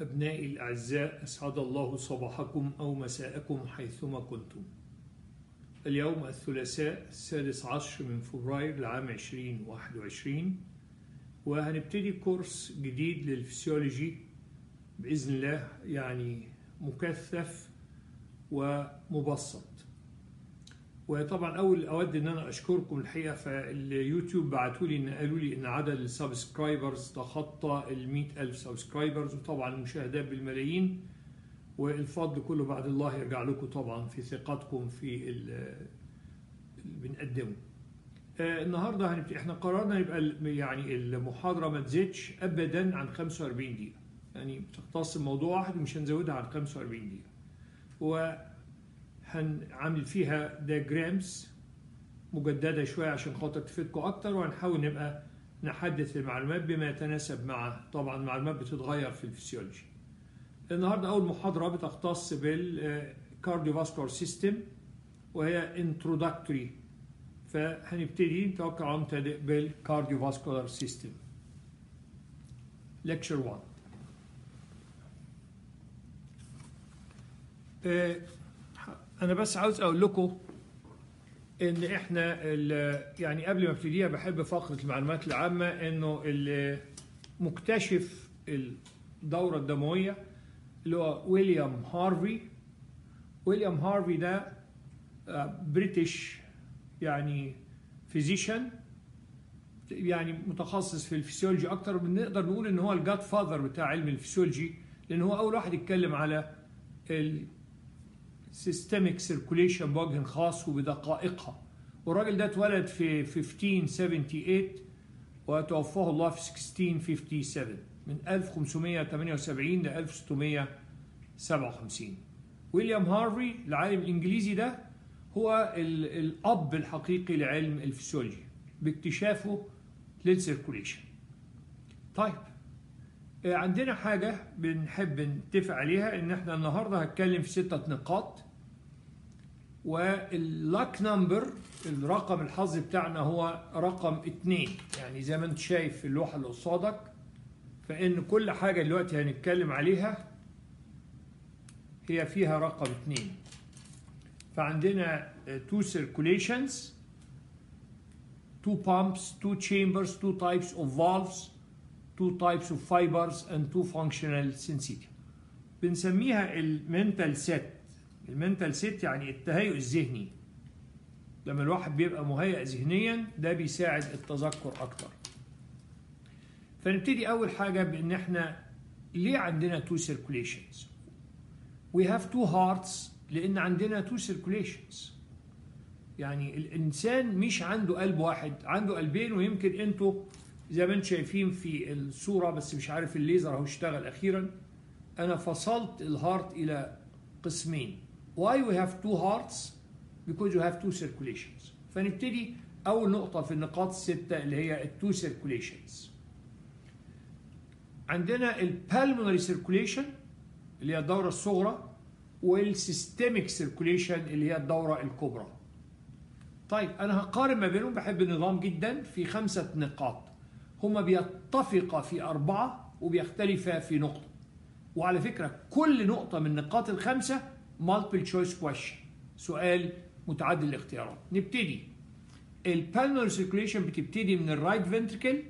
أبنائي الأعزاء أسعد الله صباحكم أو مساءكم حيثما كنتم. اليوم الثلاثاء السادس عشر من فبراير لعام 2021 وهنبتدي كورس جديد للفسيولوجي. بإذن الله يعني مكثف ومبسط. وطبعا أول أود إن أنا أشكركم الحقيقة فاليوتيوب بعتوا لي ان قالوا لي إن عدد ال subscribers تخطى ال 100000 subscribers وطبعا المشاهدات بالملايين والفضل كله بعد الله يرجع لكم طبعا في ثقتكم في اللي بنقدمه. آه النهارده هنبتدي إحنا قررنا يبقى يعني المحاضرة ما تزيدش ابدا عن 45 دقيقة. يعني بتختص الموضوع واحد ومش هنزودها عن 45 دقيقة. هنعمل فيها diagrams مجددة شوية عشان خاطر تفيدكم أكتر وهنحاول نبقى نحدث المعلومات بما يتناسب مع طبعا المعلومات بتتغير في الفسيولوجي. النهارده أول محاضرة بتختص بال cardiovascular system وهي introductory فهنبتدي نتوكل على الله ونبتدي بال cardiovascular system. lecture 1 أنا بس عاوز أقول لكم إن إحنا يعني قبل ما أبتديها بحب فقرة المعلومات العامة إنه مكتشف الدورة الدموية اللي هو ويليام هارفي ويليام هارفي ده British يعني physician يعني متخصص في الفسيولوجي أكتر. بنقدر نقول إن هو ال godfather بتاع علم الفسيولوجي لأن هو أول واحد يتكلم على systemic circulation بوجه خاص وبدقائقها. والراجل ده اتولد في 1578 وتوفاه الله في 1657 من 1578 ل 1657 ويليام هارفي العالم الإنجليزي ده هو الأب الحقيقي لعلم الفسيولوجي باكتشافه لل circulation طيب عندنا حاجة بنحب نتفق عليها إن إحنا النهاردة هتكلم في ستة نقاط. واللاك number الرقم الحظ بتاعنا هو رقم اتنين. يعني زي ما انت شايف في اللوحة اللي قصادك فإن كل حاجة دلوقتي هنتكلم عليها هي فيها رقم اتنين. فعندنا two circulations two pumps two chambers two types of valves two types of fibers and two functional sensitivities بنسميها المنتال سيت المنتال سيت يعني التهيؤ الذهني. لما الواحد بيبقى مهيئ ذهنيا ده بيساعد التذكر أكتر. فنبتدي أول حاجة بإن إحنا ليه عندنا two circulations we have two hearts لأن عندنا two circulations. يعني الإنسان مش عنده قلب واحد عنده قلبين ويمكن إنتوا زي ما أنتم شايفين في الصورة بس مش عارف الليزر أهو اشتغل أخيرا. أنا فصلت ال heart إلى قسمين. Why we have two hearts? Because you have two circulations. فنبتدي أول نقطة في النقاط الستة اللي هي ال two circulations. عندنا ال pulmonary circulation اللي هي الدورة الصغرى وال systemic circulation اللي هي الدورة الكبرى. طيب أنا هقارن ما بينهم بحب النظام جدا في خمسة نقاط. هما بيتفقا في أربعة وبيختلفا في نقطة. وعلى فكرة كل نقطة من النقاط الخمسة multiple choice question. سؤال متعدد الاختيارات. نبتدي. ال pulmonary circulation بتبتدي من ال right ventricle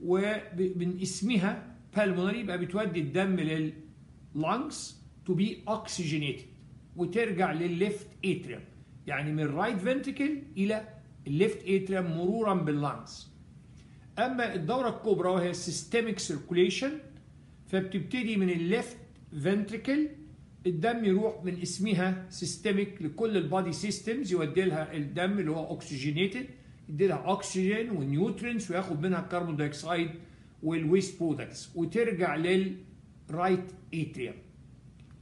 ومن اسمها pulmonary يبقى بتودي الدم لل lungs to be oxygenated وترجع للل left atrium يعني من ال right ventricle إلى ال left atrium مرورا بال lungs أما الدورة الكبرى وهي ال systemic circulation فبتبتدي من ال left ventricle الدم يروح من اسمها systemic لكل ال body systems يودي لها الدم اللي هو oxygenated يدي لها اكسجين و nutrients وياخد منها ال carbon dioxide وال waste products وترجع لل right atrium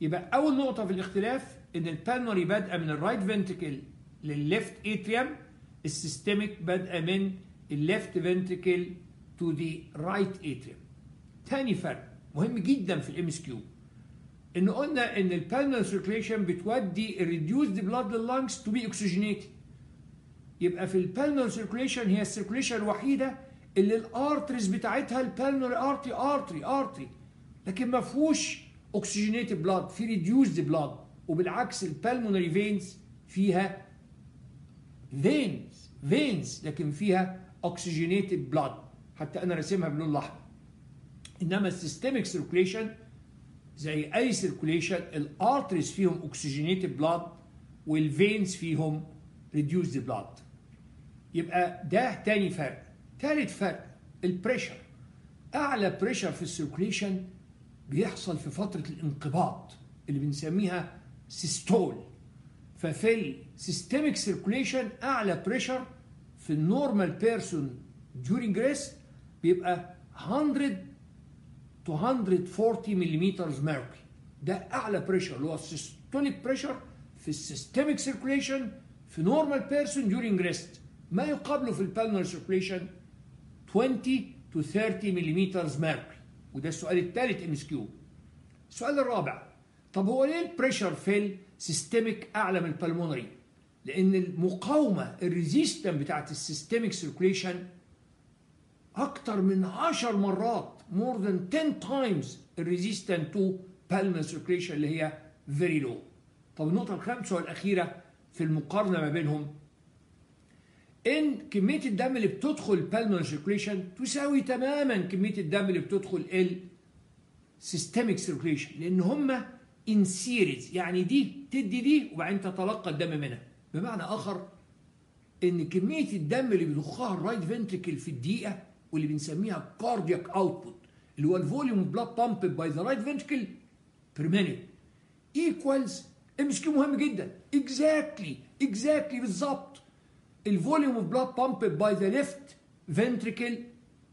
يبقى أول نقطة في الاختلاف إن ال pulmonary بادئه من ال right ventricle للل left atrium ال systemic بادئه من ال left ventricle to the right atrium تاني فرق مهم جدا في ال MCQ إن قلنا إن ال pulmonary circulation بتودي ال reduced blood لل lungs to be oxygenated يبقى في ال pulmonary circulation هي ال circulation الوحيده اللي ال arteries بتاعتها ال pulmonary artery artery artery لكن ما فيهوش oxygenated blood في reduced blood وبالعكس ال pulmonary veins فيها veins veins لكن فيها oxygenated blood حتى أنا راسمها باللون الأحمر. إنما ال systemic circulation زي اي circulation ال arteries فيهم oxygenated blood وال veins فيهم reduced blood يبقى ده تاني فرق. تالت فرق ال pressure أعلى pressure في ال circulation بيحصل في فترة الانقباض اللي بنسميها systole ففي ال systemic circulation أعلى pressure في ال normal person during rest بيبقى 100 to 140 millimeter mercury. ده أعلى pressure اللي هو ال systolic pressure في ال systemic circulation في normal person during rest. ما يقابله في ال pulmonary circulation 20 to 30 millimeter mercury. وده السؤال الثالث MCQ السؤال الرابع. طب هو ليه ال pressure في ال systemic أعلى من ال pulmonary لأن المقاومة ال resistance بتاعت ال systemic circulation أكتر من 10 مرات more than 10 times ال resistance to pulmonary circulation اللي هي very low. طب النقطة الخامسة والأخيرة في المقارنة ما بينهم. إن كمية الدم اللي بتدخل pulmonary circulation تساوي تماما كمية الدم اللي بتدخل ال systemic circulation لأن هما in series يعني دي تدي دي وبعدين تتلقى الدم منها. بمعنى آخر إن كمية الدم اللي بيضخها ال right ventricle في الدقيقة واللي بنسميها cardiac output اللي هو ال volume blood pumped by the right ventricle per minute equals SQ مهم جدا؟ exactly exactly بالظبط. ال volume of blood pumped by the left ventricle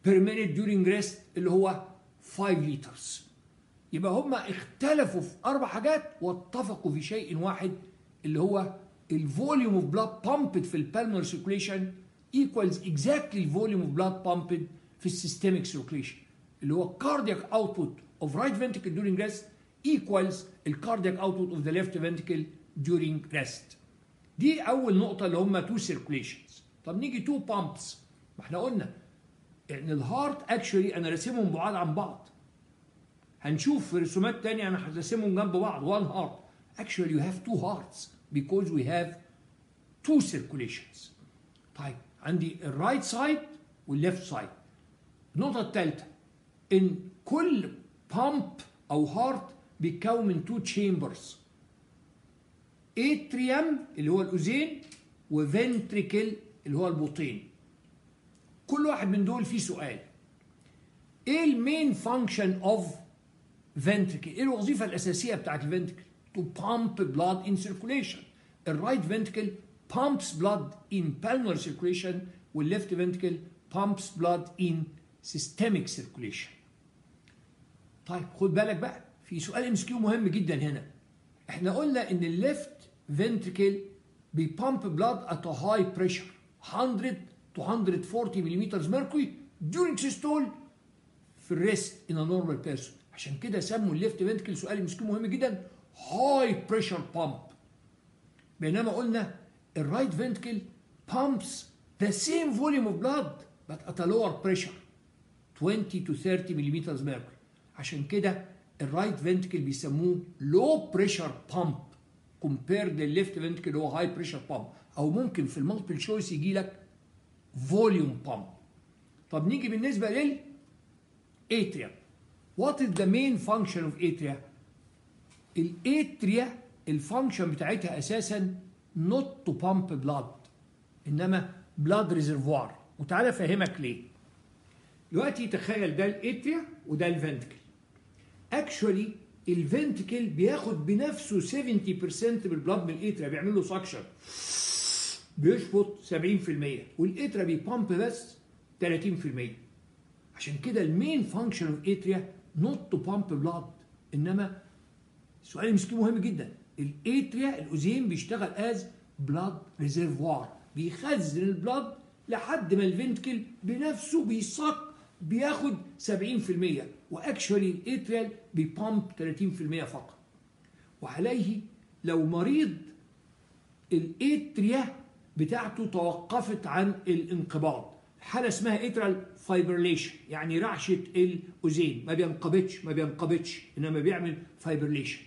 per minute during rest اللي هو 5 liters يبقى هم اختلفوا في أربع حاجات واتفقوا في شيء واحد اللي هو ال volume of blood pumped في ال pulmonary circulation equals exactly ال volume of blood pumped في ال systemic circulation اللي هو cardiac output of right ventricle during rest equals ال cardiac output of the left ventricle during rest. دي أول نقطة اللي هم two circulations طب نيجي two pumps ما إحنا قلنا إن ال heart actually أنا راسمهم بعاد عن بعض. هنشوف في رسومات تانية أنا هرسمهم جنب بعض. One heart. Actually you have two hearts because we have two circulations. طيب عندي ال right side وال left side النقطة الثالثة إن كل pump أو heart بيتكون من two chambers atrium اللي هو الاذين و ventricle اللي هو البطين. كل واحد من دول فيه سؤال. إيه ال main function of ventricle إيه الوظيفة الأساسية بتاعت ال ventricle to pump blood in circulation. ال right ventricle pumps blood in pulmonary circulation وال left ventricle pumps blood in systemic circulation طيب خد بالك بقى في سؤال MCQ مهم جدا هنا إحنا قلنا ان ال left ventricle بي pump blood a high pressure 100 to 140 millimeter mercury during systole في ال rest a normal person عشان كده سموا ال left ventricle سؤال MCQ مهم جدا high pressure pump بينما قلنا ال right ventricle pumps the same volume of blood but at a lower pressure 20 to 30 millimeter mercury عشان كده ال right ventricle بيسموه low pressure pump compared للل left ventricle اللي هو high pressure pump أو ممكن في ال multiple choice يجي لك volume pump طب نيجي بالنسبة لل atria. What is the main function of atria? ال atria ال function بتاعتها أساسا not to pump blood إنما blood reservoir وتعالى أفهمك ليه. دلوقتي تخيل ده ال atria وده ال ventricle actually ال ventricle بياخد بنفسه 70% من ال blood من ال atria بيعمل له suction بيشفط 70% وال atria بي pump بس 30% عشان كده ال main function of atria not to pump blood إنما سؤال MCQ مهم جدا. ال atria الاذين بيشتغل as blood reservoir بيخزن ال blood لحد ما ال ventricle بنفسه بي suck بياخد 70% و actually ال atria بي pump 30% فقط. وعليه لو مريض ال atria بتاعته توقفت عن الانقباض. حالة اسمها atrial fibrillation يعني رعشة الاذين ما بينقبضش ما بينقبضش إنما بيعمل fibrillation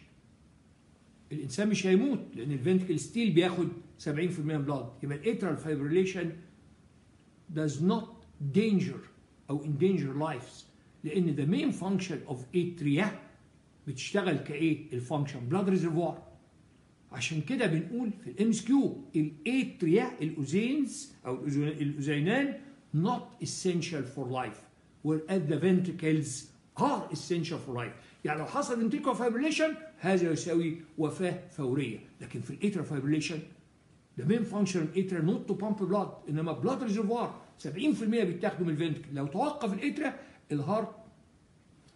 الإنسان مش هيموت لأن ال ventricle still بياخد 70% من blood يبقى ال atrial fibrillation does not danger أو endanger lives لأن the main function of atria بتشتغل كإيه؟ ال function blood reservoir عشان كده بنقول في ال MCQ ال atria الاذينز أو الاذينان not essential for life whereas the ventricles are essential for life. يعني لو حصل ventricular fibrillation هذا يساوي وفاة فورية. لكن في ال atria the main function of atria not to pump blood إنما blood reservoir 70% بيتاخدوا من ال ventricle لو توقف ال atria ال heart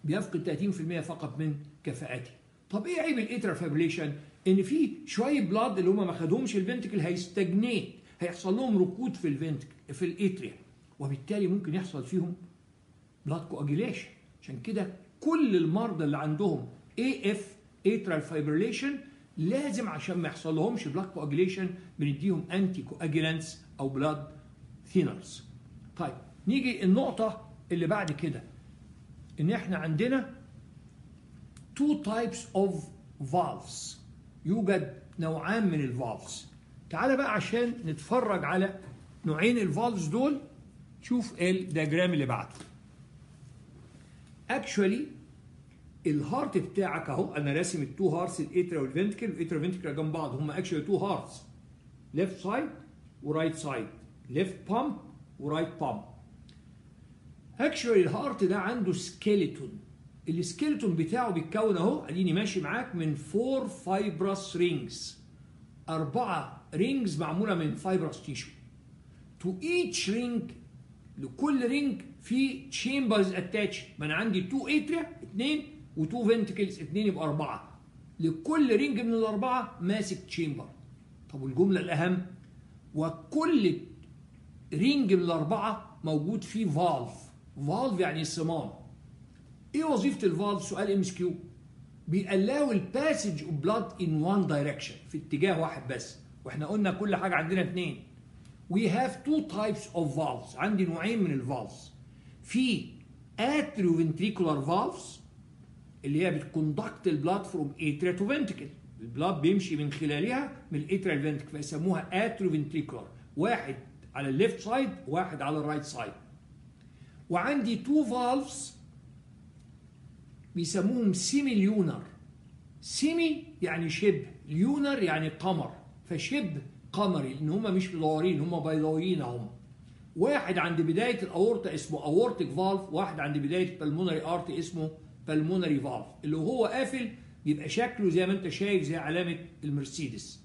بيفقد 30% فقط من كفاءته. طب إيه عيب ال atrial fibrillation إن في شوية blood اللي هم ما خدهمش ال ventricle هي stagnate. هيحصل لهم ركود في ال ventricle في ال atria وبالتالي ممكن يحصل فيهم blood coagulation عشان كده كل المرضى اللي عندهم AF atrial fibrillation لازم عشان ما يحصل لهمش coagulation بنديهم anticoagulants أو blood thinners طيب نيجي النقطة اللي بعد كده. إن إحنا عندنا two types of valves. يوجد نوعان من ال valves تعال بقى عشان نتفرج على نوعين ال valves دول. شوف ال diagram اللي بعده. actually ال heart بتاعك اهو أنا راسم التو هارتس الاترا والفنتكل والاترا والفنتكل جنب بعض هم actually two hearts left side و right side left pump و right pump actually ال heart ده عنده skeleton ال skeleton بتاعه بيتكون اهو اديني ماشي معاك من four fibrous rings أربعة rings معمولة من fibrous tissue to each ring لكل ring في chambers attached ما أنا عندي two atria اثنين و two ventricles اثنين يبقى أربعة. لكل ring من الأربعة ماسك chamber طب والجملة الأهم؟ وكل ring من الأربعة موجود فيه valve valve يعني صمام إيه وظيفة ال valve سؤال MCQ بي allow ال passage of blood in one direction في اتجاه واحد بس. وإحنا قلنا كل حاجة عندنا اثنين we have two types of valves. عندي نوعين من ال valves في atrioventricular valves اللي هي بت conduct ال blood from atria to ventricle ال blood بيمشي من خلالها من ال atria لل ventricle فيسموها atrioventricular. واحد على ال left side واحد على ال right side وعندي two valves بيسموهم semilunar semi يعني شبه lunar يعني قمر. فشبه قمري لأن هم مش مدورين هم بيضاويين هم واحد عند بداية الأورطة اسمه aortic valve واحد عند بداية ال pulmonary artery اسمه pulmonary valve اللي هو قافل بيبقى شكله زي ما أنت شايف زي علامة المرسيدس.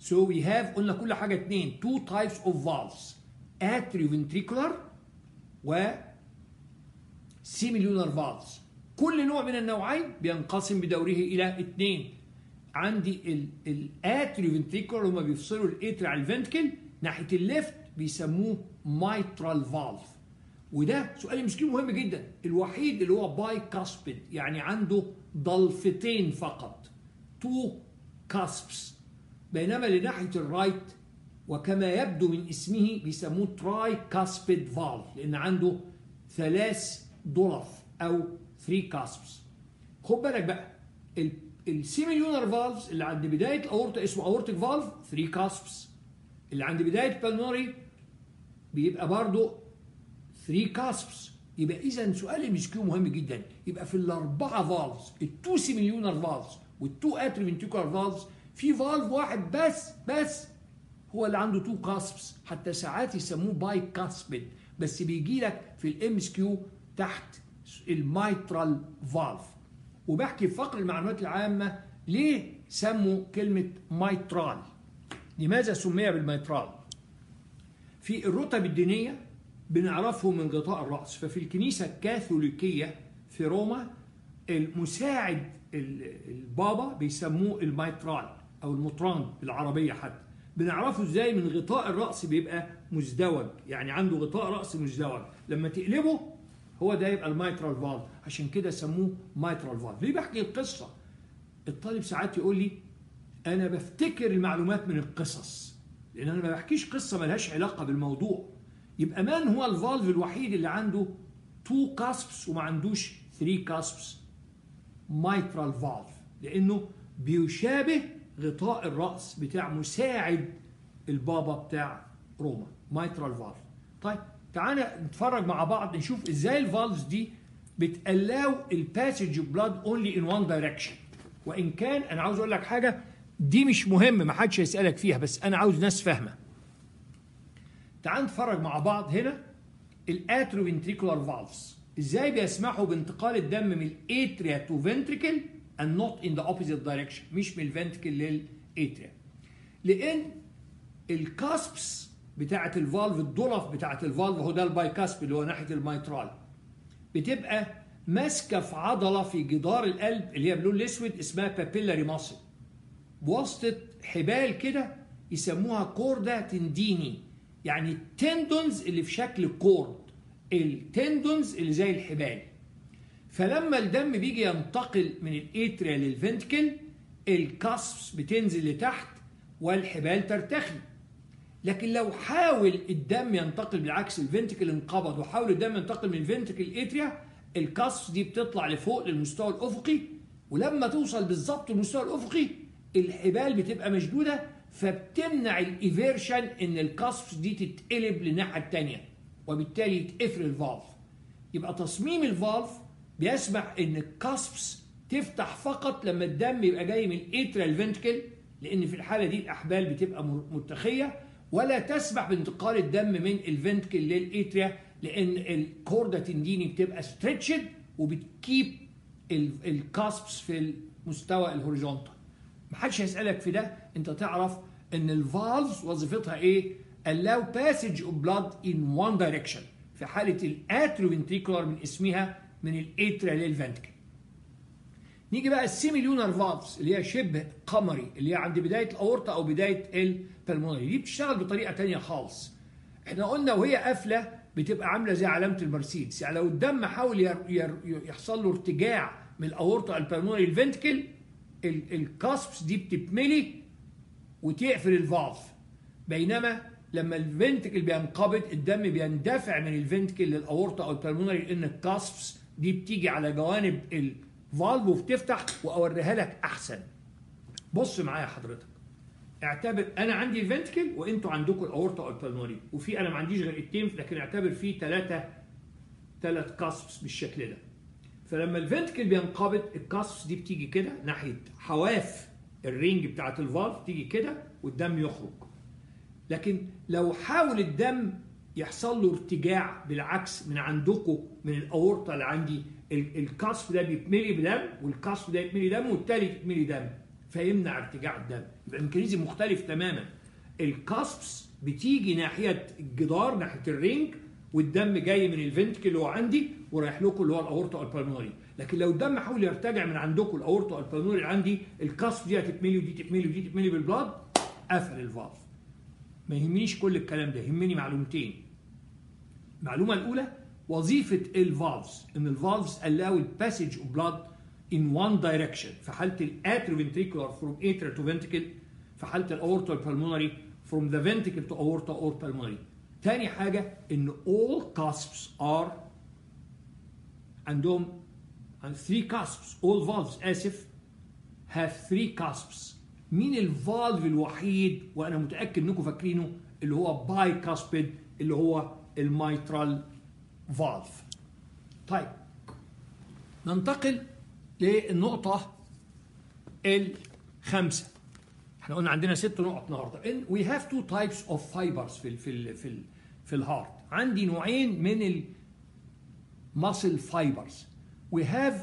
So we have قلنا كل حاجة اثنين two types of valves atrioventricular و semilunar valves. كل نوع من النوعين بينقسم بدوره إلى اثنين عندي ال atrioventricular هما بيفصلوا ال atria على ال ventricle ناحية ال left بيسموه mitral valve وده سؤال MCQ مهم جدا الوحيد اللي هو bicuspid يعني عنده ضلفتين فقط two cusps بينما اللي ناحية ال right وكما يبدو من اسمه بيسموه tricuspid valve لأن عنده ثلاث ضلف أو 3 cusps خد بالك بقى ال semilunar valves اللي عند بداية الاورطه اسمه aortic valve 3 cusps اللي عند بداية pulmonary بيبقى برضه 3 cusps يبقى إذا سؤال ال MCQ مهم جدا. يبقى في الأربعة valves ال two semilunar valves وال two atrioventricular valves في valve واحد بس بس هو اللي عنده two cusps حتى ساعات يسموه bicuspid بس بيجي لك في ال MCQ تحت ال mitral valve وبحكي في فقرة المعلومات العامة ليه سموا كلمة mitral لماذا سمي بال mitral؟ في الرتب الدينية بنعرفه من غطاء الرأس ففي الكنيسة الكاثوليكية في روما مساعد البابا بيسموه ال mitral أو المطران بالعربية حتى. بنعرفه إزاي من غطاء الرأس بيبقى مزدوج يعني عنده غطاء رأس مزدوج. لما تقلبه هو ده يبقى ال mitral valve. عشان كده سموه mitral valve. ليه بحكي القصة؟ الطالب ساعات يقول لي أنا بفتكر المعلومات من القصص لأن أنا ما بحكيش قصة ملهاش علاقة بالموضوع. يبقى من هو ال valve الوحيد اللي عنده 2 cusps وما عندوش 3 cusps mitral valve. لأنه بيشابه غطاء الرأس بتاع مساعد البابا بتاع روما. mitral valve. طيب تعالى نتفرج مع بعض نشوف إزاي ال valves دي بت allow ال passage blood only in one direction وإن كان أنا عاوز أقول لك حاجة دي مش مهم ما حدش هيسألك فيها بس أنا عاوز ناس فاهمة. تعال نتفرج مع بعض هنا ال atrioventricular valves إزاي بيسمحوا بانتقال الدم من ال atria to ventricle and not in the opposite direction مش من ال ventricle لل atria لأن ال cusps بتاعه ال valve الضلف بتاعه ال valve هو ده ال bicuspid اللي هو ناحية ال mitral. بتبقى ماسكة في عضلة في جدار القلب اللي هي باللون الأسود اسمها papillary muscle بواسطة حبال كده يسموها chordae tendineae. يعني ال tendons اللي في شكل cord ال tendons اللي زي الحبال. فلما الدم بيجي ينتقل من ال atria لل ventricle ال cusps بتنزل لتحت والحبال ترتخي. لكن لو حاول الدم ينتقل بالعكس ال ventricle انقبض وحاول الدم ينتقل من ال ventricle ال atria ال cusps دي بتطلع لفوق للمستوى الأفقي ولما توصل بالظبط للمستوى الأفقي الحبال بتبقى مشدودة فبتمنع ال eversion إن ال cusps دي تتقلب للناحية الثانية وبالتالي يتقفل ال valve. يبقى تصميم ال valve بيسمح إن ال cusps تفتح فقط لما الدم يبقى جاي من ال atria لل ventricle لأن في الحالة دي الأحبال بتبقى مرتخيه ولا تسمح بانتقال الدم من ال ventricle لل atria لأن ال chordae tendineae بتبقى stretched وب تkeep ال cusps في المستوى ال horizontal محدش هيسألك في ده. انت تعرف إن ال valves وظيفتها إيه؟ allow passage of blood in one direction. في حالة ال atrioventricular من اسمها من ال atria لل ventricle نيجي بقى ال semilunar valves اللي هي شبه قمري اللي هي عند بداية الأورطة أو بداية ال pulmonary دي بتشتغل بطريقة تانية خالص. إحنا قلنا وهي قافلة بتبقى عاملة زي علامة المرسيدس. يعني لو الدم حاول ير ير يحصل له ارتجاع من الأورطة ال pulmonary لل ventricle ال cusps دي بتتملي وتقفل ال valve. بينما لما ال ventricle بينقبض الدم بيندفع من ال ventricle للأورطة أو ال pulmonary لأن ال cusps دي بتيجي على جوانب ال valve وبتفتح وأوريها لك أحسن. بص معايا حضرتك. اعتبر أنا عندي ال ventricle وأنتوا عندكم الأورطة أو وفي أنا ما عنديش غير التين لكن اعتبر في ثلاثة ثلاث cusps بالشكل ده. فلما ال ventricle بينقبض ال cusps دي بتيجي كده ناحية حواف ال ring بتاعت ال valve تيجي كده والدم يخرج. لكن لو حاول الدم يحصل له ارتجاع بالعكس من عندكم من الأورطة اللي عندي ال cusp ده بيتملي بدم وال cusp ده يتملي دم والتالي يتملي دم. فيمنع ارتجاع الدم. يبقى ال mechanism مختلف تماما. ال cusps بتيجي ناحية الجدار ناحية ال ring والدم جاي من ال ventricle اللي هو عندي ورايح لكم اللي هو الأورطة ال pulmonary لكن لو الدم حاول يرتجع من عندكم الأورطة ال pulmonary اللي عندي ال cusp دي هتتملي ودي تتملي ودي تتملي بال blood قفل ال valve ما يهمنيش كل الكلام ده يهمني معلومتين. المعلومة الأولى وظيفة ال valves إن ال valves allow ال passage of blood in one direction. في حالة ال atrioventricular from atria to ventricle. في حالة ال aorta pulmonary from the ventricle to aorta or pulmonary. تاني حاجة إن all cusps are عندهم three cusps. All valves آسف have three cusps. مين ال valve الوحيد وأنا متأكد إنكم فاكرينه؟ اللي هو bicuspid اللي هو ال mitral valve طيب ننتقل للنقطة الخامسة. إحنا قلنا عندنا ست نقط النهارده. We have two types of fibers في ال في ال في ال في ال heart. عندي نوعين من ال muscle fibers we have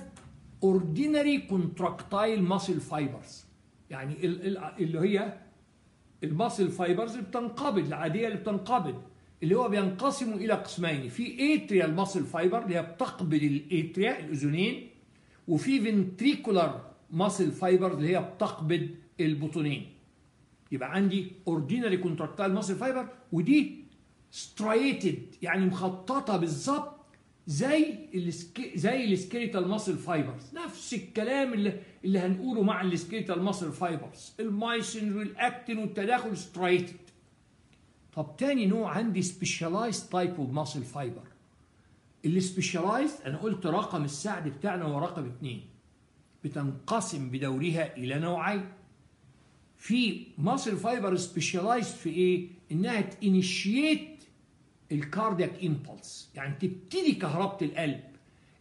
ordinary contractile muscle fibers. يعني اللي هي ال muscle fibers بتنقبض العادية اللي بتنقبض اللي هو بينقسموا إلى قسمين. في atrial muscle fiber اللي هي بتقبض ال atria الأذنين وفي ventricular muscle fiber اللي هي بتقبض البطنين يبقى عندي ordinary contractile muscle fiber ودي striated يعني مخططة بالظبط زي زي ال skeletal muscle fibers نفس الكلام اللي اللي هنقوله مع ال skeletal muscle fibers ال myosin وال actin والتداخل striated طب تاني نوع عندي specialized type of muscle fiber ال specialized أنا قلت رقم السعد بتاعنا هو رقم اتنين. بتنقسم بدورها إلى نوعين. في muscle fiber specialized في إيه؟ إنها ت initiate ال cardiac impulse يعني تبتدي كهربة القلب.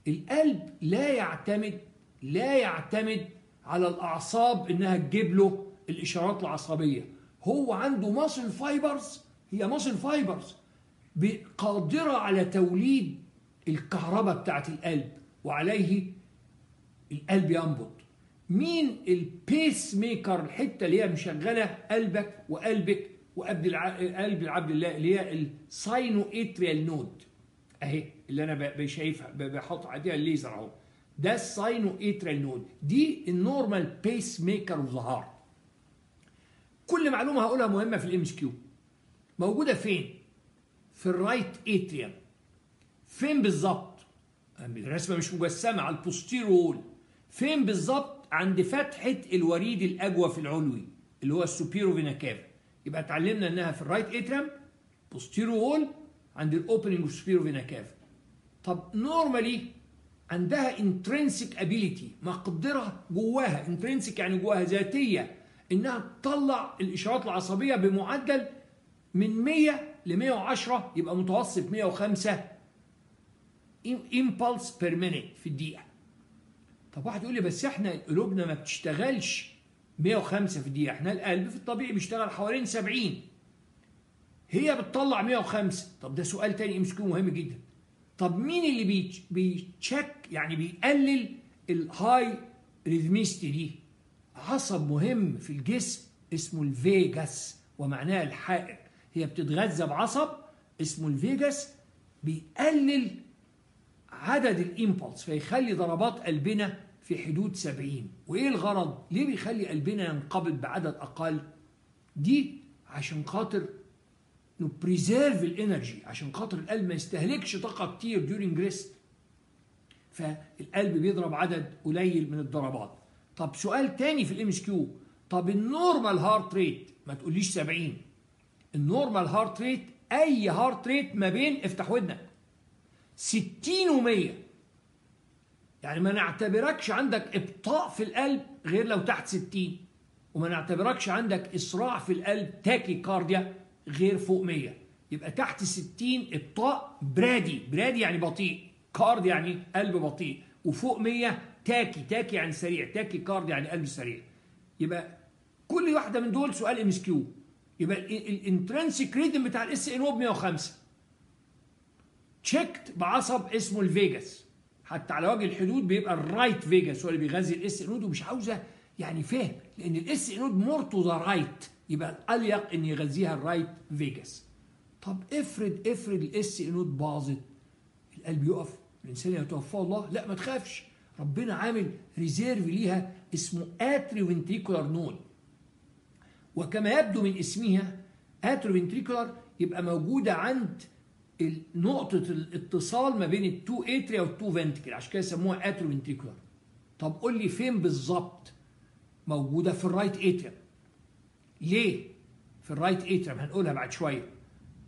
القلب لا يعتمد لا يعتمد على الأعصاب إنها تجيب له الإشارات العصبية. هو عنده muscle fibers هي muscle fibers قادره على توليد الكهرباء بتاعت القلب وعليه القلب ينبض. مين ال pacemaker الحتة اللي هي مشغلة قلبك وقلبك وقلب. قلب العبد الله اللي هي ال sinoatrial node. أهي اللي أنا شايفها بحط عليها الليزر أهو. ده ال sinoatrial node. دي ال normal pacemaker of the كل معلومة هقولها مهمة في ال MCQ. موجودة فين؟ في ال right atrium فين بالظبط؟ الرسمة مش مجسمة على ال posterior wall. فين بالظبط عند فتحة الوريد الاجوف العلوي اللي هو ال superior vena cava يبقى اتعلمنا إنها في ال right atrium posterior wall عند ال opening superior vena cava طب normally عندها intrinsic ability مقدرة جواها intrinsic يعني جواها ذاتية إنها تطلع الإشارات العصبية بمعدل من 100 ل 110 يبقى متوسط 105 impulse per minute في الدقيقة. طب واحد يقول لي بس إحنا قلوبنا ما بتشتغلش 105 في الدقيقة. إحنا القلب في الطبيعي بيشتغل حوالين 70 هي بتطلع 105 طب ده سؤال تاني امسكوه مهم جدا. طب مين اللي بي بيتشك يعني بيقلل ال high rhythmicity دي؟ عصب مهم في الجسم اسمه ال vagus ومعناه الحائر. هي بتتغذى بعصب اسمه ال vagus بيقلل عدد ال impulse فيخلي ضربات قلبنا في حدود 70 وإيه الغرض؟ ليه بيخلي قلبنا ينقبض بعدد أقل؟ دي عشان خاطر ن preserve ال energy عشان خاطر القلب ما يستهلكش طاقة كتير during rest فالقلب بيضرب عدد قليل من الضربات. طب سؤال تاني في ال MCQ طب ال normal heart rate ما تقوليش 70 ال normal heart rate أي heart rate ما بين افتح ودنك. 60 و100 يعني ما نعتبركش عندك إبطاء في القلب غير لو تحت 60 وما نعتبركش عندك اسراع في القلب tachycardia غير فوق 100 يبقى تحت 60 إبطاء brady. brady يعني بطيء. card يعني قلب بطيء. وفوق 100 tachy. tachy يعني سريع. tachycard يعني قلب سريع. يبقى كل واحدة من دول سؤال MCQ. يبقى ال intrinsic rhythm بتاع ال SA node ب 105 checked بعصب اسمه ال vagus. حتى على وجه الحدود بيبقى ال right vagus هو اللي بيغذي ال SA node ومش عاوزة يعني فهم لأن ال SA node more to the right يبقى الأليق إن يغذيها ال right vagus. طب افرض افرض ال SA node باظت. القلب يقف الإنسان يتوفاه الله لا ما تخافش. ربنا عامل reserve ليها اسمه atrioventricular node وكما يبدو من اسمها atrioventricular يبقى موجودة عند نقطة الاتصال ما بين ال two atria وال two ventricle عشان كده سموها atrioventricular طب قول لي فين بالظبط موجودة؟ في ال right atrium ليه في ال right atrium هنقولها بعد شوية.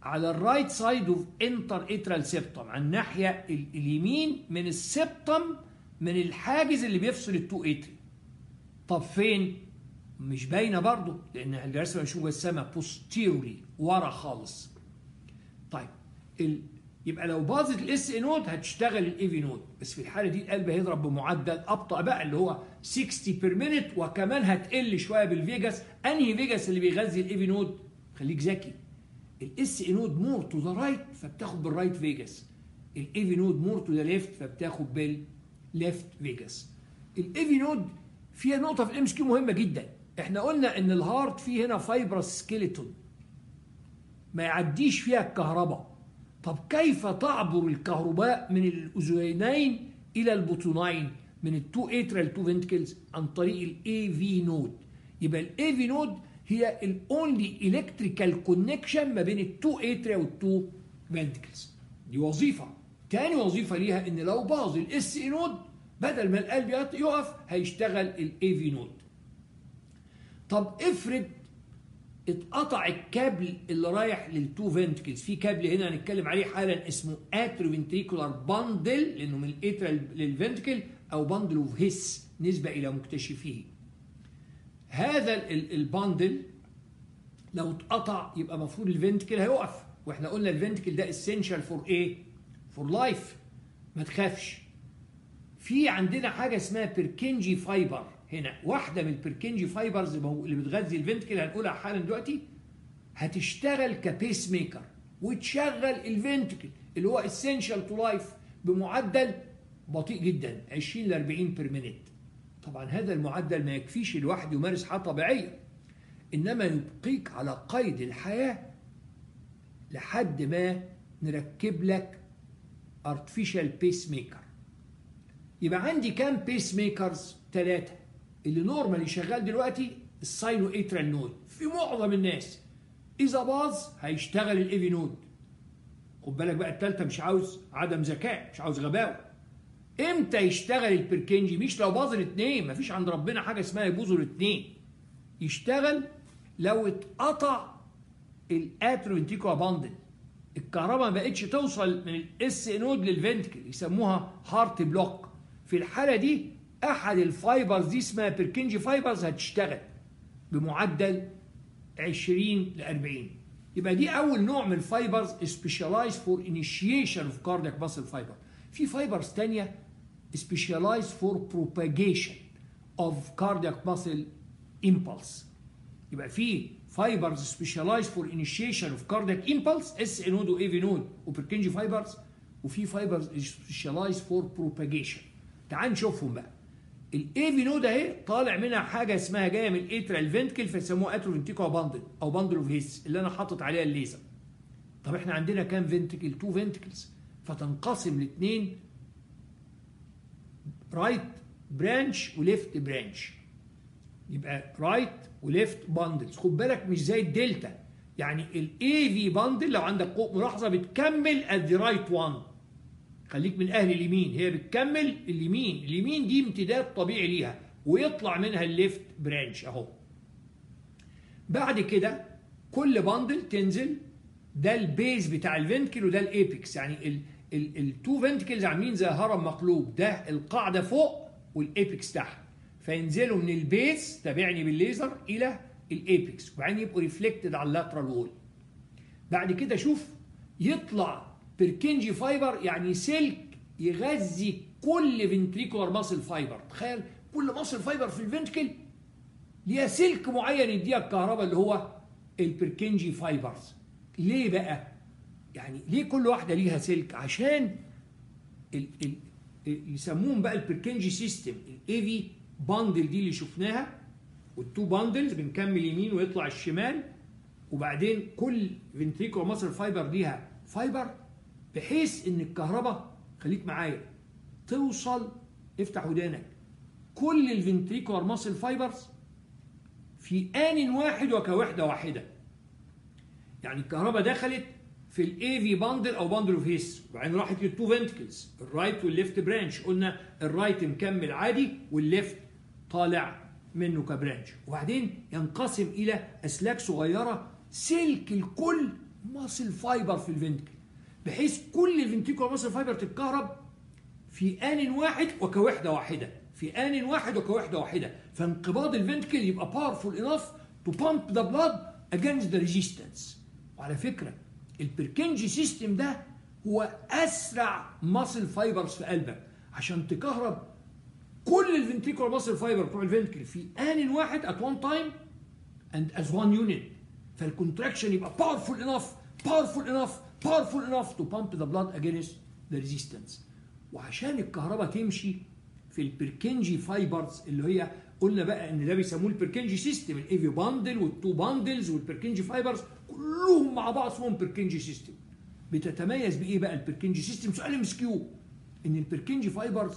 على ال right side of interatrial septum على الناحية ال- اليمين من ال septum من الحاجز اللي بيفصل ال two atria طب فين؟ مش باينة برضو لأن الرسمة مش مجسمة posteriorly ورا خالص. طيب ال... يبقى لو باظت ال SA node هتشتغل ال AV node بس في الحالة دي القلب هيضرب بمعدل أبطأ بقى اللي هو 60 per minute وكمان هتقل شوية بال vagus. أنهي vagus اللي بيغذي ال AV node خليك ذكي. ال SA node more to the right فبتاخد بال right vagus. ال AV node more to the left فبتاخد بال left vagus. ال AV node فيها نقطة في ال MCQ مهمة جدا. إحنا قلنا إن ال heart فيه هنا fibrous skeleton ما يعديش فيها الكهرباء. طب كيف تعبر الكهرباء من الأذنين إلى البطونين من ال two atria ل two ventricles عن طريق ال AV node يبقى ال AV node هي ال only electrical connection ما بين ال two atria وال two ventricles دي وظيفة. تاني وظيفة ليها إن لو باظ ال SA node بدل ما القلب يقف هيشتغل ال AV node طب افرض اتقطع الكابل اللي رايح لل two ventricles في كابل هنا هنتكلم عليه حالا اسمه atrioventricular bundle لأنه من ال atria لل ventricle أو bundle of His نسبة إلى مكتشفيه. هذا ال bundle لو اتقطع يبقى المفروض ال ventricle هيقف. وإحنا قلنا ال ventricle ده essential for إيه؟ for life ما تخافش. في عندنا حاجة اسمها Purkinje fiber هنا واحدة من ال Purkinje fibers اللي بتغذي ال ventricle هنقولها حالا دلوقتي هتشتغل ك pacemaker وتشغل ال ventricle اللي هو essential to life بمعدل بطيء جدا 20 ل 40 per minute طبعا هذا المعدل ما يكفيش الواحد يمارس حياة طبيعية إنما يبقيك على قيد الحياة لحد ما نركب لك artificial pacemaker يبقى عندي كام pacemakers ثلاثة اللي normally شغال دلوقتي ال sinoatrial node. في معظم الناس إذا باظ هيشتغل ال AV node. خد بالك بقى الثالثة مش عاوز عدم ذكاء مش عاوز غباوة إمتى يشتغل ال Purkinje؟ مش لو باظ الاثنين مفيش عند ربنا حاجة اسمها يبوظوا الاثنين. يشتغل لو اتقطع ال atrioventricular bundle الكهرباء ما بقتش توصل من ال SA node لل ventricle يسموها heart block في الحالة دي أحد ال fibers دي اسمها Purkinje fibers هتشتغل بمعدل 20 ل 40 يبقى دي أول نوع من ال fibers specialized for initiation of cardiac muscle fiber في fibers ثانية specialized for propagation of cardiac muscle impulse يبقى في fibers specialized for initiation of cardiac impulse SA node و AV node و Purkinje fibers وفي fibers specialized for propagation تعال نشوفهم بقى. ال AV node اهي طالع منها حاجة اسمها جاية من ال atria لل ventricle فيسموها atrioventricular bundle أو bundle of His اللي أنا حاطط عليها الليزر. طب إحنا عندنا كام ventricle two ventricles فتنقسم لاثنين right branch و left branch يبقى right و left bundles خد بالك مش زي الدلتا. يعني ال AV bundle لو عندك ملاحظة بتكمل the right one خليك من أهل اليمين. هي بتكمل اليمين. اليمين دي امتداد طبيعي ليها. ويطلع منها ال left branch أهو. بعد كده كل bundle تنزل. ده ال base بتاع ال ventricle وده ال apex. يعني ال two ventricles عاملين زي هرم مقلوب. ده القاعده فوق وال apex تحت. فينزلوا من ال base تابعني بالليزر إلى ال apex. وبعدين يبقوا reflected على ال lateral wall بعد كده شوف يطلع Purkinje fiber يعني سلك يغذي كل ventricular muscle fiber تخيل كل muscle fiber في ال ventricle ليها سلك معين يديها الكهرباء اللي هو ال Purkinje fibers. ليه بقى؟ يعني ليه كل واحدة ليها سلك؟ عشان ال ال يسموهم بقى ال Purkinje system ال AV bundle دي اللي شفناها وال two bundles بنكمل يمين ويطلع الشمال وبعدين كل ventricular muscle fiber ليها fiber بحيث إن الكهرباء خليك معايا توصل افتح ودانك. كل ال ventricular muscle fibers في آن واحد وكوحدة واحدة. يعني الكهرباء دخلت في ال AV bundle أو bundle of His وبعدين راحت لل two ventricles ال right وال left branch قلنا ال right مكمل عادي وال left طالع منه ك branch. وبعدين ينقسم إلى أسلاك صغيرة سلك لكل muscle fiber في ال ventricle بحيث كل ال ventricular muscle fiber تتكهرب في آن واحد وكوحدة واحدة في آن واحد وكوحدة واحدة. فانقباض ال ventricle يبقى powerful enough to pump the blood against the resistance. وعلى فكرة ال Purkinje system ده هو أسرع muscle fibers في قلبك. عشان تكهرب كل ال ventricular muscle fiber بتوع ال ventricle في آن واحد at one time and as one unit. فال contraction يبقى powerful enough powerful enough powerful enough to pump the blood against the resistance. وعشان الكهرباء تمشي في ال Purkinje fibers اللي هي قلنا بقى إن ده بيسموه البركنجي سيستم الايفي باندل والتو باندلز والبركنجي فايبرز كلهم مع بعض اسمهم Purkinje system بتتميز بإيه بقى ال Purkinje system سؤال MCQ ان ال Purkinje fibers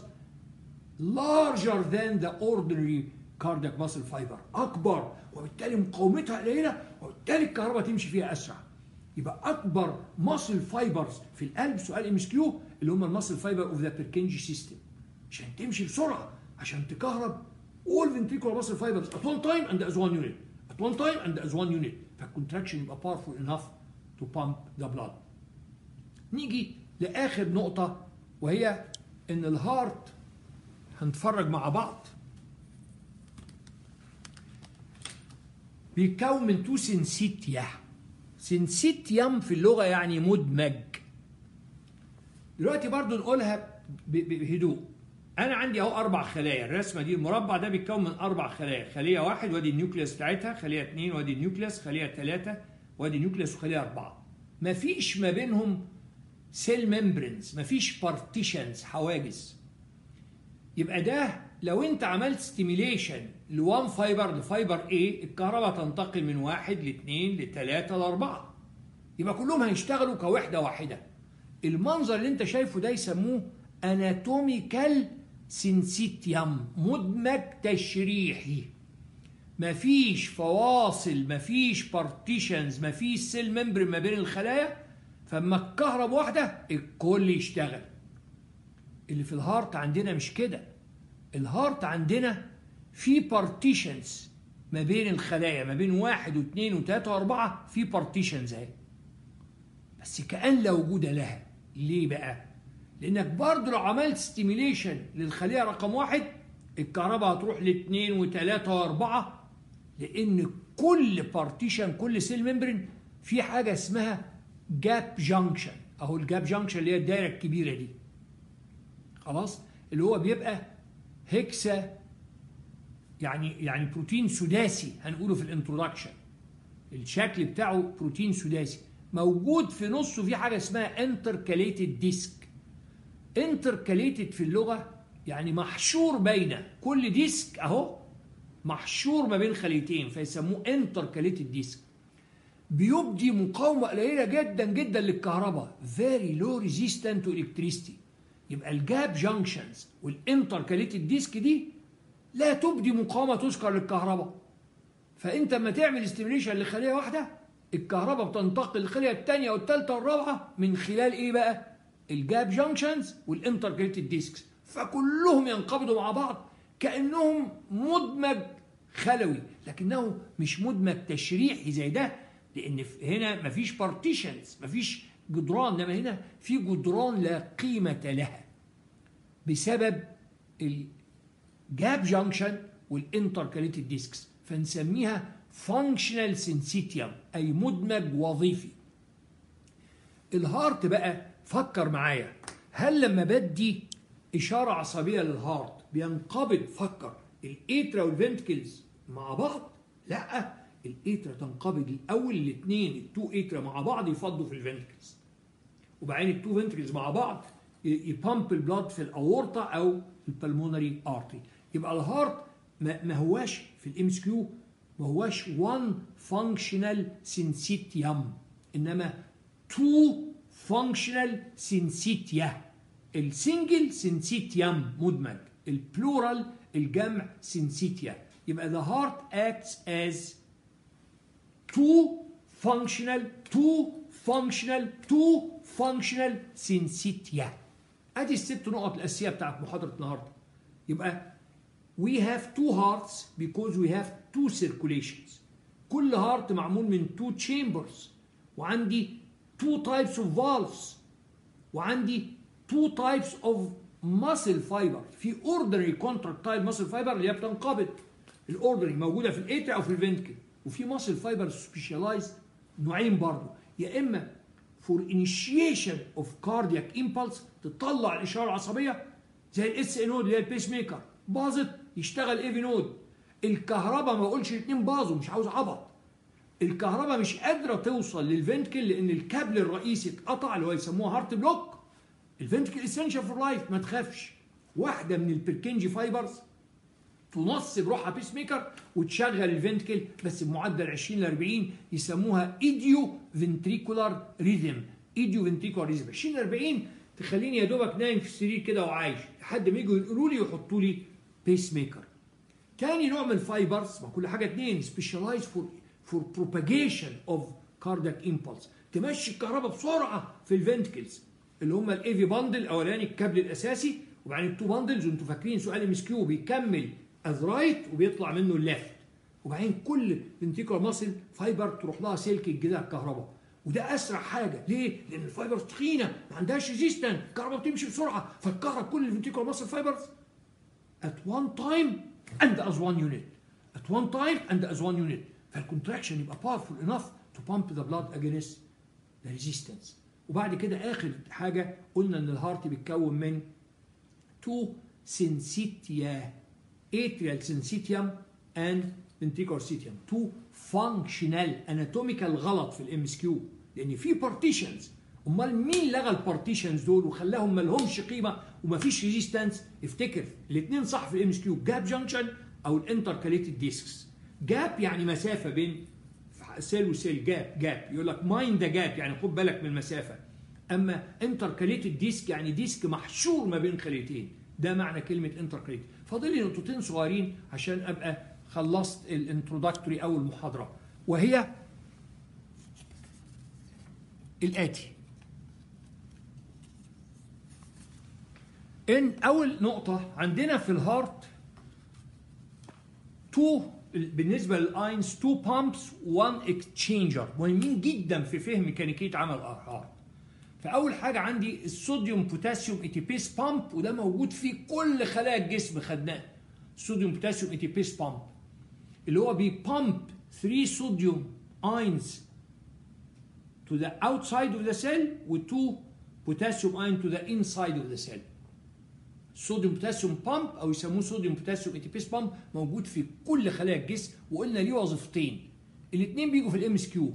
larger than the ordinary cardiac muscle fiber أكبر وبالتالي مقاومتها قليلة وبالتالي الكهرباء تمشي فيها أسرع. يبقى أكبر muscle fibers في القلب سؤال MCQ اللي هم ال muscle fiber of the Purkinje system عشان تمشي بسرعة عشان تكهرب all ventricular muscle fibers at one time and as one unit. At one time and as one unit. فال contraction يبقى powerful enough to pump the blood نيجي لآخر نقطة وهي إن ال heart هنتفرج مع بعض. بيتكون من two syncytia syncytium في اللغة يعني مدمج دلوقتي برضو نقولها بهدوء. أنا عندي أهو أربع خلايا. الرسمة دي المربع ده بيتكون من أربع خلايا. خلية واحد وادي ال nucleus بتاعتها. خلية اثنين وادي ال nucleus خلية ثلاثة وادي ال nucleus وخلية أربعة. مفيش ما بينهم cell membranes مفيش partitions حواجز. يبقى ده لو انت عملت stimulation ل one fiber ل fiber A الكهرباء تنتقل من واحد لاثنين لثلاثة لأربعة. يبقى كلهم هيشتغلوا كوحدة واحدة. المنظر اللي انت شايفه ده يسموه anatomical syncytium مدمج تشريحي. مفيش فواصل مفيش partitions مفيش cell membrane ما بين الخلايا. فاما اكهرب واحدة الكل يشتغل. اللي في ال heart عندنا مش كده. ال heart عندنا في partitions ما بين الخلايا ما بين واحد واثنين وثلاثة وأربعة في partitions أهي. بس كأن لا وجود لها. ليه بقى؟ لأنك برضه لو عملت stimulation للخلية رقم واحد الكهرباء هتروح لاثنين وثلاثة وأربعة لأن كل partition كل cell membrane في حاجة اسمها gap junction أهو ال gap junction اللي هي الدايرة الكبيرة دي. خلاص؟ اللي هو بيبقى hexa يعني يعني بروتين سداسي هنقوله في ال introduction الشكل بتاعه بروتين سداسي. موجود في نصه في حاجة اسمها intercalated disc. intercalated في اللغة يعني محشور بين كل disc أهو محشور ما بين خليتين فيسموه intercalated disc. بيبدي مقاومة قليلة جدا جدا للكهرباء. Very low resistant to electricity. يبقى ال gap junctions وال intercalated disc دي لا تبدي مقاومة تذكر للكهرباء فأنت لما تعمل stimulation لخلية واحدة الكهرباء بتنتقل للخليه الثانية والثالثه والرابعة من خلال إيه بقى؟ ال gap junctions وال intercalated discs فكلهم ينقبضوا مع بعض كأنهم مدمج خلوي لكنه مش مدمج تشريحي زي ده لأن هنا مفيش partitions مفيش جدران انما هنا في جدران لا قيمة لها بسبب ال gap junction وال intercalated discs فنسميها functional syncytium أي مدمج وظيفي. ال heart بقى فكر معايا هل لما بدي إشارة عصبية لل heart بينقبض فكر ال atria وال ventricles مع بعض؟ لأ. ال atria تنقبض الأول الاثنين ال two atria مع بعض يفضوا في ال ventricles وبعدين ال two ventricles مع بعض ي pump ال blood في الأورطة أو ال pulmonary artery يبقى ال heart ما, هواش في ال MCQ ما هواش one functional syncytium إنما two functional syncytia ال single syncytium مدمج ال plural الجمع syncytia يبقى the heart acts as two functional two functional two functional syncytia ادي الست نقط الاساسيه بتاعت محاضره النهارده يبقى we have two hearts because we have two circulations كل heart معمول من two chambers وعندي two types of valves وعندي two types of muscle fiber في ordinary contractile muscle fiber اللي هي بتنقبض ال ordinary موجوده في ال atria أو في ال ventricle وفي muscle fiber specialized نوعين برضه يا إما for initiation of cardiac impulse تطلع الإشارة العصبية زي ال SA node اللي هي ال pacemaker باظت يشتغل AV node. الكهرباء ما أقولش الاثنين باظوا مش عاوز عبط. الكهرباء مش قادرة توصل لل ventricle لأن الكابل الرئيسي اتقطع اللي هو يسموه heart block ال ventricle essential for life ما تخافش. واحدة من ال Purkinje fibers تنصب بروحها pacemaker وتشغل ال ventricle بس بمعدل 20 ل 40 يسموها idioventricular rhythm idioventricular rhythm 20 ل 40 تخليني يا دوبك نايم في السرير كده وعايش. لحد ما يجوا ينقلوا لي ويحطوا لي pacemaker تاني نوع من ال fibers ما كل حاجة اتنين specialized for for propagation of cardiac impulse تمشي الكهرباء بسرعة في ال ventricles اللي هم ال AV bundle الاولاني الكابل الأساسي وبعدين ال two bundles وانتوا فاكرين سؤال MCQ بيكمل as right وبيطلع منه ال left وبعدين كل ventricular muscle fiber تروح لها سلك الجذع الكهرباء. وده أسرع حاجة. ليه؟ لأن ال fibers تخينة ما عندهاش resistance الكهرباء بتمشي بسرعة. فالكهرباء كل ال ventricular muscle fibers at one time and as one unit. at one time and as one unit. فال contraction يبقى powerful enough to pump the blood against the resistance. وبعد كده آخر حاجة قلنا إن ال heart بيتكون من two syncytia atrial syncytium and denticocytium two functional anatomical غلط في ال MCQ لأن في partitions أمال مين لغى ال partitions دول وخلاهم ما لهمش قيمة ومفيش resistance افتكر الاثنين صح في ال MCQ gap junction أو ال intercalated discs gap يعني مسافة بين cell و cell gap gap يقول لك mind gap يعني خد بالك من المسافة. أما intercalated disc يعني disc محشور ما بين خليتين. ده معنى كلمة intercalated فاضل لي نقطتين صغيرين عشان أبقى خلصت ال introductory أو المحاضرة. وهي الآتي. إن أول نقطة عندنا في ال heart two بالنسبة لل ions two pumps one exchanger. مهمين جدا في فهم ميكانيكية عمل الهارت فأول حاجة عندي ال sodium potassium ATPase pump وده موجود في كل خلايا الجسم خدناه. sodium potassium ATPase pump. اللي هو بي pump 3 sodium ions to the outside of the cell و 2 potassium ion to the inside of the cell. sodium potassium pump أو يسموه sodium potassium ATPase pump موجود في كل خلايا الجسم وقلنا ليه وظيفتين. الاثنين بيجوا في ال MCQ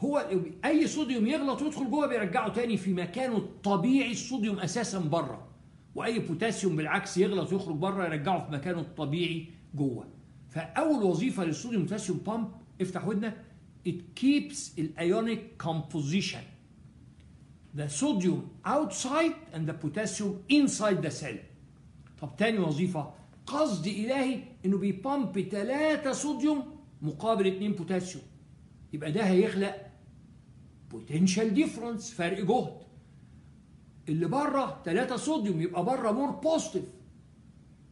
هو أي صوديوم يغلط ويدخل جوه بيرجعه تاني في مكانه الطبيعي. الصوديوم أساسا بره. وأي بوتاسيوم بالعكس يغلط ويخرج بره يرجعه في مكانه الطبيعي جوه. فأول وظيفة لل sodium potassium pump افتح ودنك it keeps ال ionic composition. The sodium outside and the potassium inside the cell. طب تاني وظيفة. قصد إلهي إنه بي pump 3 صوديوم مقابل 2 بوتاسيوم. يبقى ده هيخلق potential difference فرق جهد. اللي بره 3 صوديوم يبقى بره more positive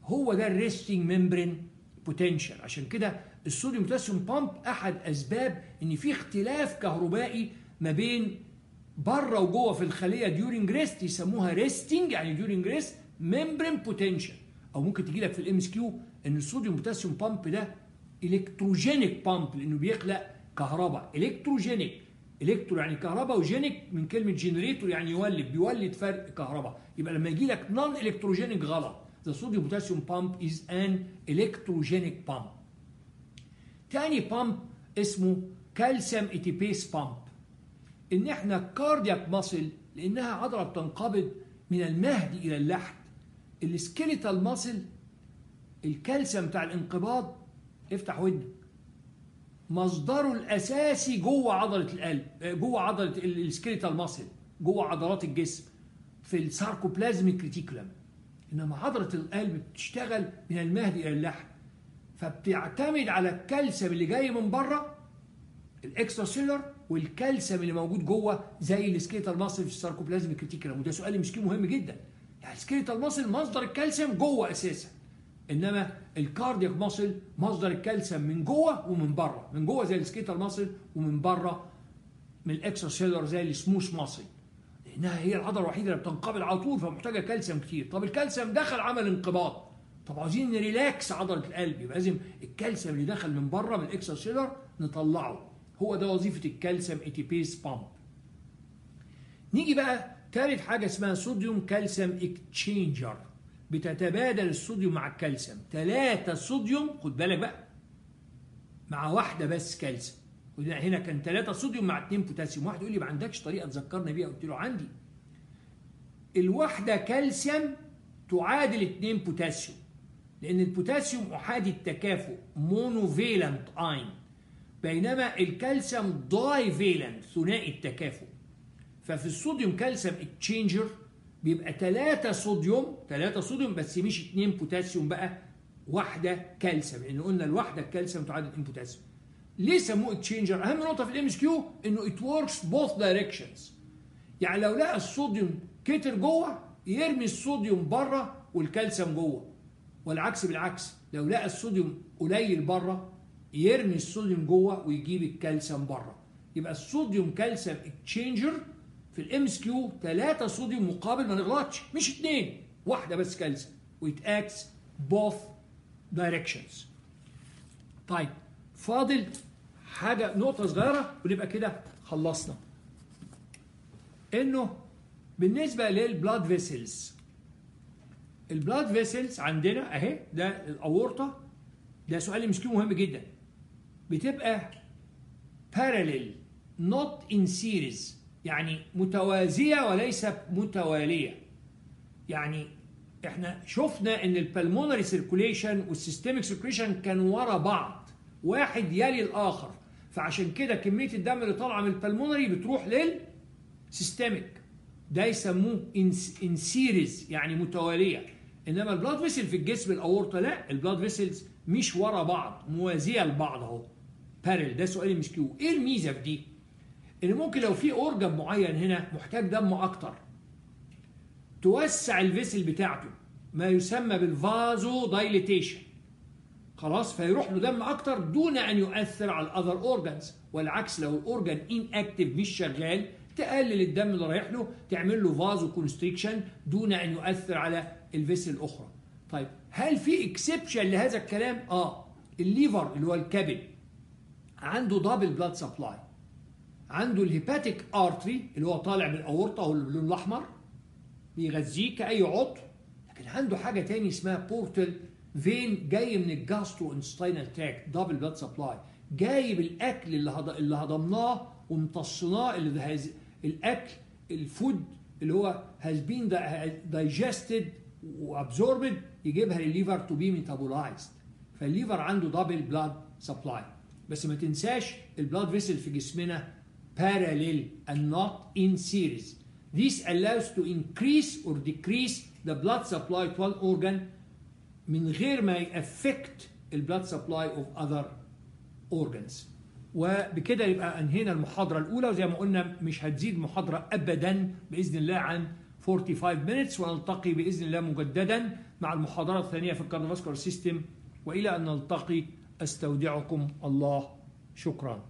هو ده ال resting membrane potential عشان كده ال sodium potassium pump أحد أسباب إن في اختلاف كهربائي ما بين بره وجوه في الخلية during rest يسموها resting يعني during rest membrane potential أو ممكن تجي لك في ال MCQ إن ال sodium potassium pump ده electrogenic pump لأنه بيخلق كهرباء. electrogenic electro يعني كهرباء و genic من كلمة generator يعني يولد بيولد فرق كهرباء. يبقى لما يجي لك non electrogenic غلط the sodium potassium pump is an electrogenic pump. تاني pump اسمه calcium ATPase pump إن إحنا cardiac muscle لأنها عضلة بتنقبض من المهد إلى اللحد. ال skeletal muscle الكالسيوم بتاع الانقباض افتح ودنك. مصدره الاساسي جوه عضلة القلب جوه عضلة ال skeletal muscle جوه عضلات الجسم في ال sarcoplasmic reticulum إنما عضلة القلب بتشتغل من المهد إلى اللحد. فبتعتمد على الكالسيوم اللي جاي من بره ال extracellular والكالسيوم اللي موجود جوه زي ال skeletal muscle في ال sarcoplasmic reticulum وده سؤال MCQ مهم جدا. يعني ال skeletal muscle مصدر الكالسيوم جوه أساسا. إنما ال cardiac muscle مصدر الكالسيوم من جوه ومن بره من جوه زي ال skeletal muscle ومن بره من ال extra زي ال smooth muscle. لانها هي العضلة الوحيدة اللي بتنقبض على طول فمحتاجة كالسيوم كتير. طب الكالسيوم دخل عمل انقباض. طب عاوزين ن relax عضلة القلب يبقى لازم الكالسيوم اللي دخل من بره من ال extra نطلعه. هو ده وظيفة ال calcium ATPase pump. نيجي بقى ثالث حاجة اسمها sodium calcium exchanger. بتتبادل الصوديوم مع الكالسيوم. ثلاثة صوديوم خد بالك بقى مع واحدة بس كالسيوم. هنا كان ثلاثة صوديوم مع اثنين بوتاسيوم. واحد يقول لي ما عندكش طريقة تذكرنا بيها؟ قلت له عندي. الواحدة كالسيوم تعادل اثنين بوتاسيوم لأن البوتاسيوم أحادي التكافؤ monovalent ion بينما الكالسيوم divalent ثنائي التكافؤ. ففي ال sodium calcium exchanger بيبقى 3 صوديوم 3 صوديوم بس مش 2 بوتاسيوم بقى واحدة كالسيوم. لأن قلنا الواحدة الكالسيوم تعادل 2 بوتاسيوم. ليه سموه exchanger أهم نقطة في ال MCQ إنه it works both directions يعني لو لقى الصوديوم كتر جوه يرمي الصوديوم بره والكالسيوم جوه. والعكس بالعكس لو لقى الصوديوم قليل بره يرمي الصوديوم جوه ويجيب الكالسيوم بره. يبقى ال sodium calcium exchanger في ال MCQ ثلاثة صوديوم مقابل ما نغلطش مش اثنين واحدة بس كالسيوم و it acts both directions طيب فاضل حاجة نقطة صغيرة ونبقى كده خلصنا. إنه بالنسبة لل blood vessels ال blood vessels عندنا أهي ده الأورطة ده سؤال MCQ مهم جدا. بتبقى parallel not in series. يعني متوازية وليس متوالية. يعني إحنا شفنا إن ال pulmonary circulation وال systemic circulation كانوا ورا بعض واحد يلي الآخر. فعشان كده كمية الدم اللي طالعة من ال pulmonary بتروح لل systemic ده يسموه in series يعني متوالية. إنما ال blood vessel في الجسم الأورطة لا ال blood vessels مش ورا بعض موازية لبعض أهو. parallel ده سؤال MCQ. إيه الميزة في دي؟ إن ممكن لو في organ معين هنا محتاج دم أكتر توسع ال vessel بتاعته ما يسمى بال vasodilatation خلاص فيروح له دم أكتر دون أن يؤثر على ال other organs والعكس لو ال organ inactive مش شغال تقلل الدم اللي رايح له تعمل له vasoconstriction دون أن يؤثر على ال vessel الأخرى. طيب هل في exception لهذا الكلام؟ آه ال liver اللي هو الكبد عنده double blood supply عنده ال hepatic artery اللي هو طالع من الأورطة أو اللون الأحمر بيغذيه كأي عضو. لكن عنده حاجة تاني اسمها portal vein جاي من ال gastrointestinal tract double blood supply جايب الأكل اللي هض... اللي هضمناه وامتصناه اللي هز... الأكل ال food اللي هو has been digested و absorbed يجيبها للل liver to be metabolized فال liver عنده double blood supply بس ما تنساش ال blood vessel في جسمنا parallel and not in series. This allows to increase or decrease the blood supply to one organ من غير ما ي affect ال blood supply of other organs وبكده يبقى أنهينا المحاضرة الأولى وزي ما قلنا مش هتزيد محاضرة ابدا بإذن الله عن 45 minutes ونلتقي بإذن الله مجددا مع المحاضرة الثانية في ال cardiovascular system. وإلى أن نلتقي أستودعكم الله. شكرا.